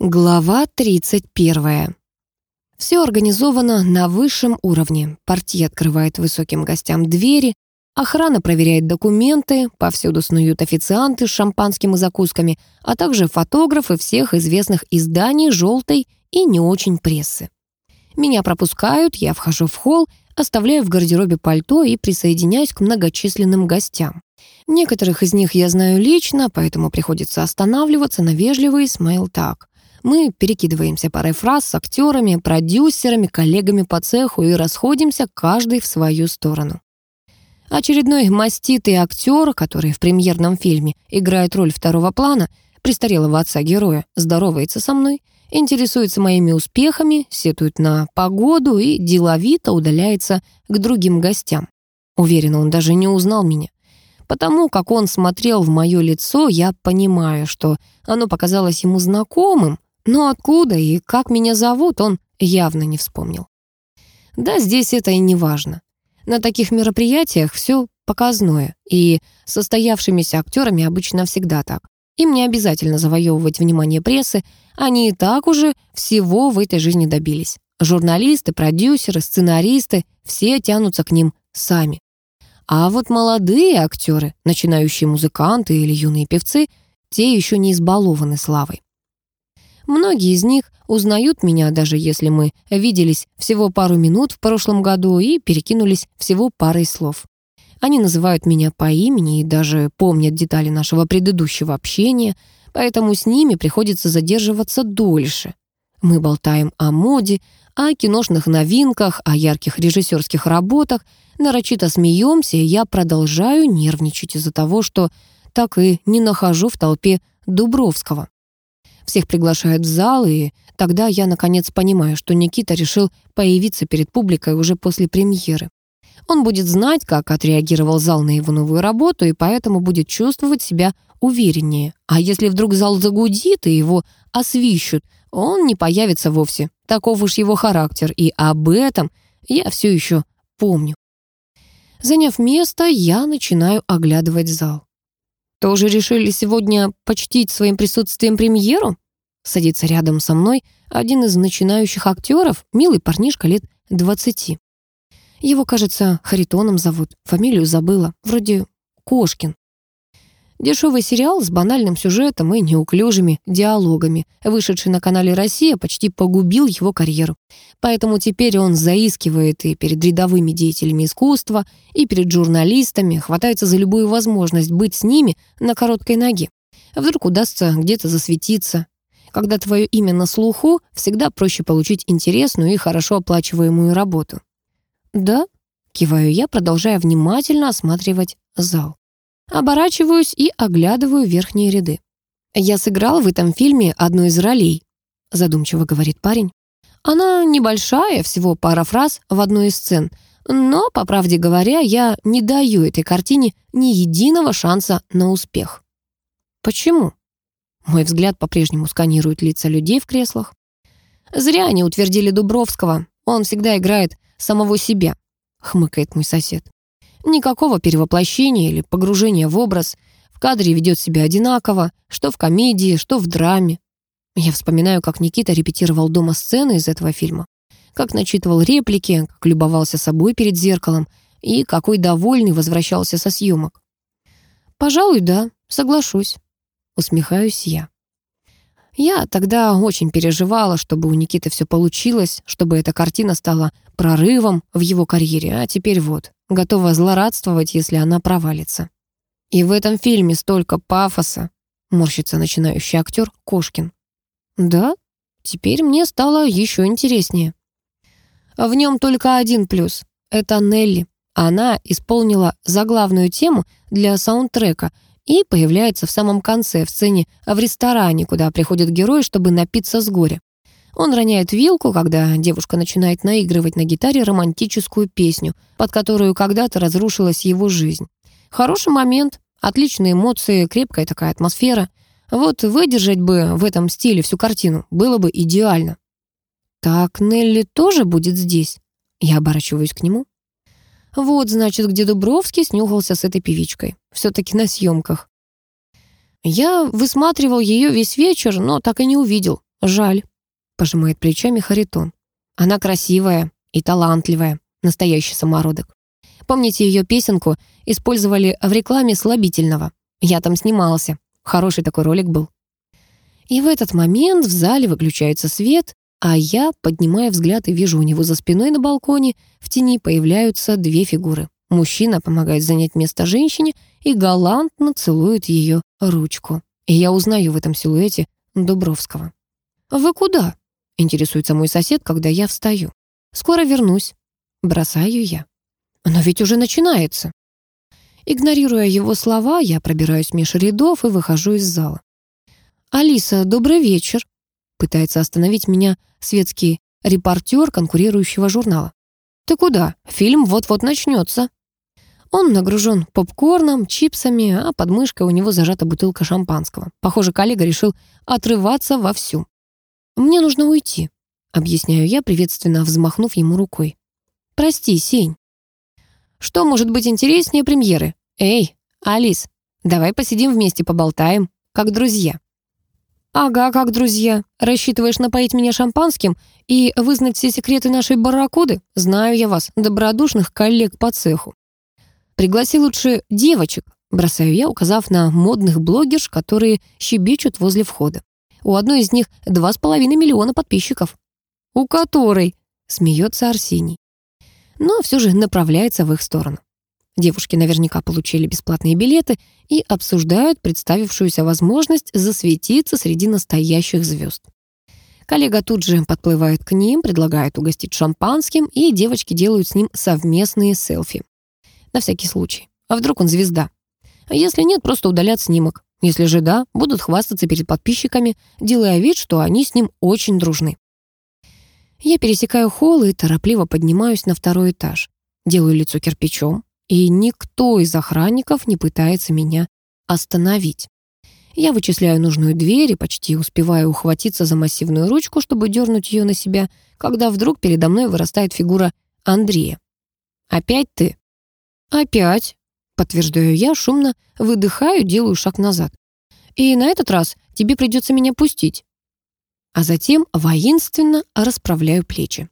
Глава 31. Все организовано на высшем уровне. Партия открывает высоким гостям двери, охрана проверяет документы, повсюду снуют официанты с шампанским и закусками, а также фотографы всех известных изданий желтой и не очень прессы. Меня пропускают, я вхожу в холл, оставляю в гардеробе пальто и присоединяюсь к многочисленным гостям. Некоторых из них я знаю лично, поэтому приходится останавливаться на вежливый смайл-так. Мы перекидываемся парой фраз с актерами, продюсерами, коллегами по цеху и расходимся каждый в свою сторону. Очередной маститый актер, который в премьерном фильме играет роль второго плана, престарелого отца героя, здоровается со мной, интересуется моими успехами, сетует на погоду и деловито удаляется к другим гостям. Уверена, он даже не узнал меня. Потому как он смотрел в мое лицо, я понимаю, что оно показалось ему знакомым, но откуда и как меня зовут, он явно не вспомнил. Да, здесь это и не важно. На таких мероприятиях все показное, и состоявшимися актерами обычно всегда так. Им не обязательно завоевывать внимание прессы, они и так уже всего в этой жизни добились. Журналисты, продюсеры, сценаристы — все тянутся к ним сами. А вот молодые актеры, начинающие музыканты или юные певцы, те еще не избалованы славой. Многие из них узнают меня, даже если мы виделись всего пару минут в прошлом году и перекинулись всего парой слов. Они называют меня по имени и даже помнят детали нашего предыдущего общения, поэтому с ними приходится задерживаться дольше. Мы болтаем о моде, о киношных новинках, о ярких режиссерских работах, нарочито смеемся, и я продолжаю нервничать из-за того, что так и не нахожу в толпе Дубровского. Всех приглашают в зал, и тогда я наконец понимаю, что Никита решил появиться перед публикой уже после премьеры. Он будет знать, как отреагировал зал на его новую работу, и поэтому будет чувствовать себя увереннее. А если вдруг зал загудит и его освищут, он не появится вовсе. Таков уж его характер, и об этом я все еще помню. Заняв место, я начинаю оглядывать зал. Тоже решили сегодня почтить своим присутствием премьеру? Садится рядом со мной один из начинающих актеров, милый парнишка лет двадцати. Его, кажется, Харитоном зовут, фамилию забыла, вроде Кошкин. Дешевый сериал с банальным сюжетом и неуклюжими диалогами, вышедший на канале «Россия», почти погубил его карьеру. Поэтому теперь он заискивает и перед рядовыми деятелями искусства, и перед журналистами, хватается за любую возможность быть с ними на короткой ноге. Вдруг удастся где-то засветиться. Когда твое имя на слуху, всегда проще получить интересную и хорошо оплачиваемую работу. «Да», — киваю я, продолжая внимательно осматривать зал. Оборачиваюсь и оглядываю верхние ряды. «Я сыграл в этом фильме одну из ролей», — задумчиво говорит парень. «Она небольшая, всего пара фраз в одной из сцен, но, по правде говоря, я не даю этой картине ни единого шанса на успех». «Почему?» Мой взгляд по-прежнему сканирует лица людей в креслах. «Зря они утвердили Дубровского. Он всегда играет самого себя», — хмыкает мой сосед. Никакого перевоплощения или погружения в образ. В кадре ведет себя одинаково, что в комедии, что в драме. Я вспоминаю, как Никита репетировал дома сцены из этого фильма, как начитывал реплики, как любовался собой перед зеркалом и какой довольный возвращался со съемок. «Пожалуй, да, соглашусь», — усмехаюсь я. Я тогда очень переживала, чтобы у Никиты все получилось, чтобы эта картина стала прорывом в его карьере, а теперь вот, готова злорадствовать, если она провалится. И в этом фильме столько пафоса, морщится начинающий актер Кошкин. Да, теперь мне стало еще интереснее. В нем только один плюс — это Нелли. Она исполнила заглавную тему для саундтрека — и появляется в самом конце, в сцене в ресторане, куда приходит герой, чтобы напиться с горя. Он роняет вилку, когда девушка начинает наигрывать на гитаре романтическую песню, под которую когда-то разрушилась его жизнь. Хороший момент, отличные эмоции, крепкая такая атмосфера. Вот выдержать бы в этом стиле всю картину было бы идеально. «Так Нелли тоже будет здесь?» Я оборачиваюсь к нему. Вот, значит, где Дубровский снюхался с этой певичкой. Все-таки на съемках. Я высматривал ее весь вечер, но так и не увидел. Жаль, пожимает плечами Харитон. Она красивая и талантливая, настоящий самородок. Помните ее песенку? Использовали в рекламе слабительного. Я там снимался. Хороший такой ролик был. И в этот момент в зале выключается свет, а я, поднимая взгляд и вижу у него за спиной на балконе, в тени появляются две фигуры. Мужчина помогает занять место женщине и галантно целует ее ручку. И я узнаю в этом силуэте Дубровского. «Вы куда?» — интересуется мой сосед, когда я встаю. «Скоро вернусь». Бросаю я. «Но ведь уже начинается». Игнорируя его слова, я пробираюсь меж рядов и выхожу из зала. «Алиса, добрый вечер», — пытается остановить меня светский репортер конкурирующего журнала. «Ты куда? Фильм вот-вот начнется». Он нагружен попкорном, чипсами, а под мышкой у него зажата бутылка шампанского. Похоже, коллега решил отрываться вовсю. «Мне нужно уйти», — объясняю я, приветственно взмахнув ему рукой. «Прости, Сень». «Что может быть интереснее премьеры? Эй, Алис, давай посидим вместе, поболтаем, как друзья». «Ага, как друзья. Рассчитываешь напоить меня шампанским и вызнать все секреты нашей барракуды? Знаю я вас, добродушных коллег по цеху. Пригласи лучше девочек, бросаю я, указав на модных блогерш, которые щебечут возле входа. У одной из них два с половиной миллиона подписчиков. У которой, смеется Арсений. Но все же направляется в их сторону. Девушки наверняка получили бесплатные билеты и обсуждают представившуюся возможность засветиться среди настоящих звезд. Коллега тут же подплывает к ним, предлагает угостить шампанским, и девочки делают с ним совместные селфи. На всякий случай. А вдруг он звезда? А если нет, просто удалят снимок. Если же да, будут хвастаться перед подписчиками, делая вид, что они с ним очень дружны. Я пересекаю холл и торопливо поднимаюсь на второй этаж. Делаю лицо кирпичом, и никто из охранников не пытается меня остановить. Я вычисляю нужную дверь и почти успеваю ухватиться за массивную ручку, чтобы дернуть ее на себя, когда вдруг передо мной вырастает фигура Андрея. «Опять ты?» «Опять», — подтверждаю я, шумно выдыхаю, делаю шаг назад. «И на этот раз тебе придется меня пустить». А затем воинственно расправляю плечи.